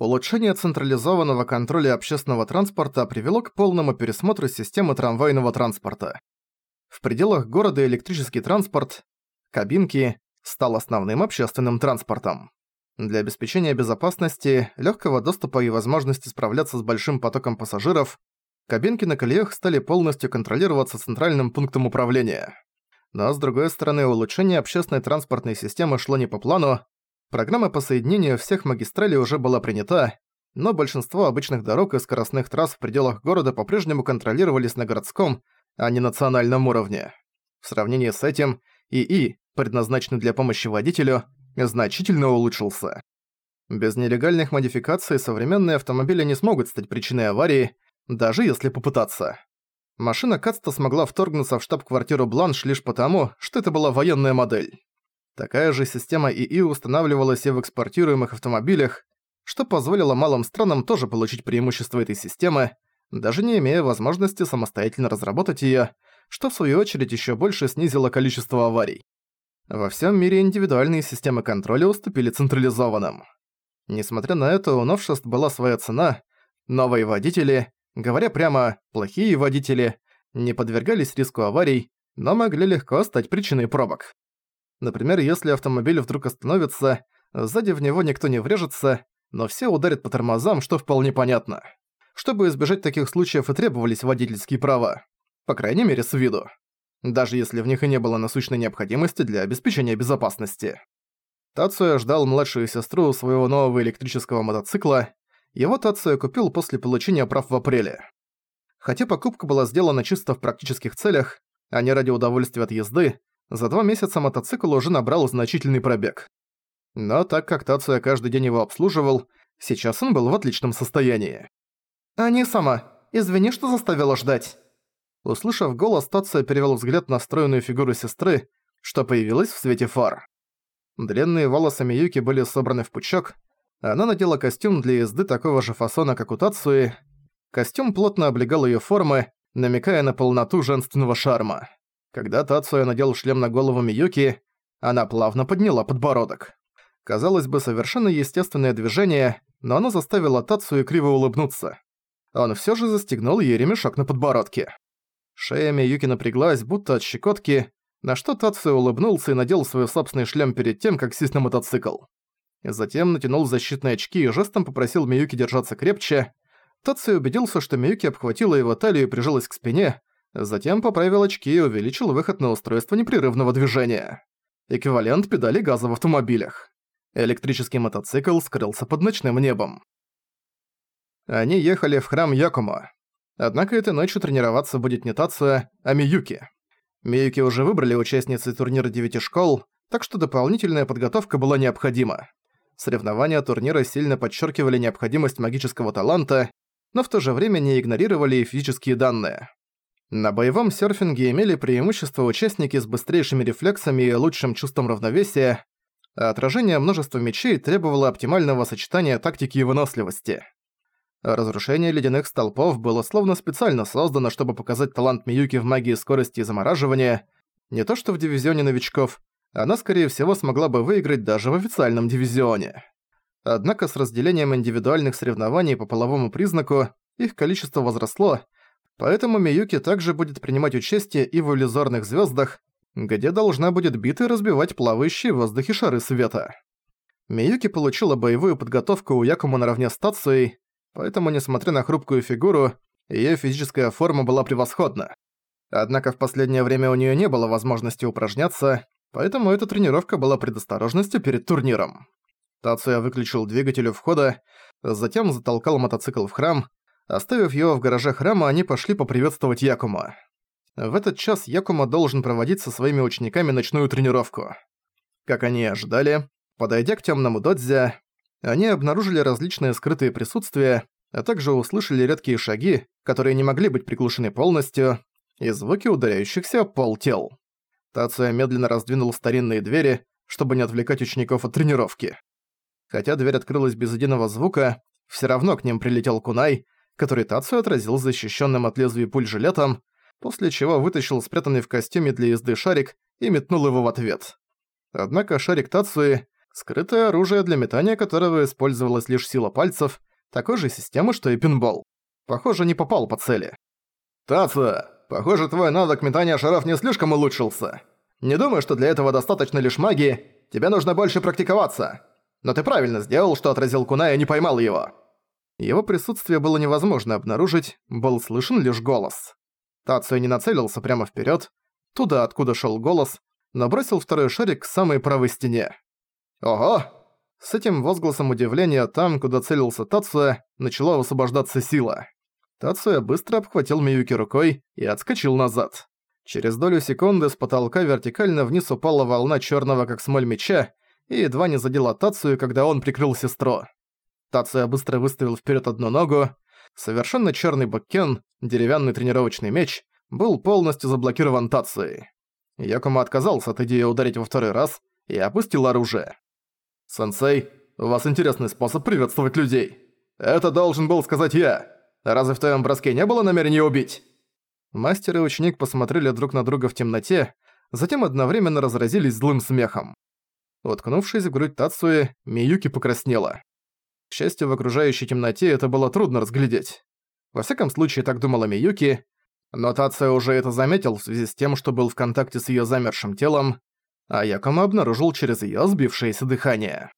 Улучшение централизованного контроля общественного транспорта привело к полному пересмотру системы трамвайного транспорта. В пределах города электрический транспорт, кабинки, стал основным общественным транспортом. Для обеспечения безопасности, легкого доступа и возможности справляться с большим потоком пассажиров, кабинки на колеях стали полностью контролироваться центральным пунктом управления. Но с другой стороны, улучшение общественной транспортной системы шло не по плану, Программа по соединению всех магистралей уже была принята, но большинство обычных дорог и скоростных трасс в пределах города по-прежнему контролировались на городском, а не национальном уровне. В сравнении с этим, ИИ, предназначенный для помощи водителю, значительно улучшился. Без нелегальных модификаций современные автомобили не смогут стать причиной аварии, даже если попытаться. Машина Кацта смогла вторгнуться в штаб-квартиру Бланш лишь потому, что это была военная модель. Такая же система ИИ устанавливалась и в экспортируемых автомобилях, что позволило малым странам тоже получить преимущество этой системы, даже не имея возможности самостоятельно разработать её, что в свою очередь ещё больше снизило количество аварий. Во всем мире индивидуальные системы контроля уступили централизованным. Несмотря на это, у новшеств была своя цена, новые водители, говоря прямо, плохие водители, не подвергались риску аварий, но могли легко стать причиной пробок. Например, если автомобиль вдруг остановится, сзади в него никто не врежется, но все ударят по тормозам, что вполне понятно. Чтобы избежать таких случаев и требовались водительские права. По крайней мере, с виду. Даже если в них и не было насущной необходимости для обеспечения безопасности. Тацуя ждал младшую сестру своего нового электрического мотоцикла. Его Тацуя купил после получения прав в апреле. Хотя покупка была сделана чисто в практических целях, а не ради удовольствия от езды, за два месяца мотоцикл уже набрал значительный пробег. Но так как Тацуя каждый день его обслуживал, сейчас он был в отличном состоянии. «Ани сама, извини, что заставила ждать». Услышав голос, Тацуя перевел взгляд на стройную фигуру сестры, что появилась в свете фар. Длинные волосы Миюки были собраны в пучок, она надела костюм для езды такого же фасона, как у Тацуи. Костюм плотно облегал её формы, намекая на полноту женственного шарма. Когда Тацуя надел шлем на голову Миюки, она плавно подняла подбородок. Казалось бы, совершенно естественное движение, но оно заставило Тацую криво улыбнуться. Он всё же застегнул ей ремешок на подбородке. Шея Миюки напряглась, будто от щекотки, на что Тацуя улыбнулся и надел свой собственный шлем перед тем, как сесть на мотоцикл. Затем натянул защитные очки и жестом попросил Миюки держаться крепче. Тацуя убедился, что Миюки обхватила его талию и прижалась к спине, Затем поправил очки и увеличил выход на устройство непрерывного движения. Эквивалент педали газа в автомобилях. Электрический мотоцикл скрылся под ночным небом. Они ехали в храм Якума. Однако этой ночью тренироваться будет не Тация, а Миюки. Миюки уже выбрали участницы турнира девяти школ, так что дополнительная подготовка была необходима. Соревнования турнира сильно подчеркивали необходимость магического таланта, но в то же время не игнорировали и физические данные. На боевом серфинге имели преимущество участники с быстрейшими рефлексами и лучшим чувством равновесия, а отражение множества мечей требовало оптимального сочетания тактики и выносливости. Разрушение ледяных столпов было словно специально создано, чтобы показать талант Миюки в магии скорости и замораживания, не то что в дивизионе новичков, она, скорее всего, смогла бы выиграть даже в официальном дивизионе. Однако с разделением индивидуальных соревнований по половому признаку их количество возросло, Поэтому Миюки также будет принимать участие и в иллюзорных звездах, где должна будет бить и разбивать плавающие в воздухе шары света. Миюки получила боевую подготовку у Якума наравне с Тацией, поэтому, несмотря на хрупкую фигуру, её физическая форма была превосходна. Однако в последнее время у неё не было возможности упражняться, поэтому эта тренировка была предосторожностью перед турниром. Тация выключил двигатель у входа, затем затолкал мотоцикл в храм, Оставив его в гараже храма, они пошли поприветствовать Якума. В этот час Якума должен проводить со своими учениками ночную тренировку. Как они и ожидали, подойдя к темному додзе, они обнаружили различные скрытые присутствия, а также услышали редкие шаги, которые не могли быть приглушены полностью, и звуки ударяющихся пол тел. Тация медленно раздвинул старинные двери, чтобы не отвлекать учеников от тренировки. Хотя дверь открылась без единого звука, все равно к ним прилетел Кунай, который Тацию отразил защищенным от лезвия пуль жилетом, после чего вытащил спрятанный в костюме для езды шарик и метнул его в ответ. Однако шарик Тацуи, Скрытое оружие для метания которого использовалась лишь сила пальцев, такой же системы, что и пинбол. Похоже, не попал по цели. «Тация, похоже, твой навык метания шаров не слишком улучшился. Не думаю, что для этого достаточно лишь магии, тебе нужно больше практиковаться. Но ты правильно сделал, что отразил Куна и не поймал его». Его присутствие было невозможно обнаружить, был слышен лишь голос. Тацио не нацелился прямо вперед, туда, откуда шел голос, но бросил второй шарик к самой правой стене. «Ого!» С этим возгласом удивления там, куда целился Тацио, начала высвобождаться сила. Тацио быстро обхватил Миюки рукой и отскочил назад. Через долю секунды с потолка вертикально вниз упала волна черного как смоль меча и едва не задела Тацию, когда он прикрыл сестру. Тация быстро выставил вперед одну ногу. Совершенно черный боккен, деревянный тренировочный меч, был полностью заблокирован Тацией. Якума отказался от идеи ударить во второй раз и опустил оружие. «Сенсей, у вас интересный способ приветствовать людей. Это должен был сказать я. Разве в твоем броске не было намерения убить?» Мастер и ученик посмотрели друг на друга в темноте, затем одновременно разразились злым смехом. Уткнувшись в грудь Тацуи, Миюки покраснела. К счастью, в окружающей темноте это было трудно разглядеть. Во всяком случае, так думала Миюки, но Тация уже это заметил в связи с тем, что был в контакте с её замершим телом, а Якома обнаружил через её сбившееся дыхание.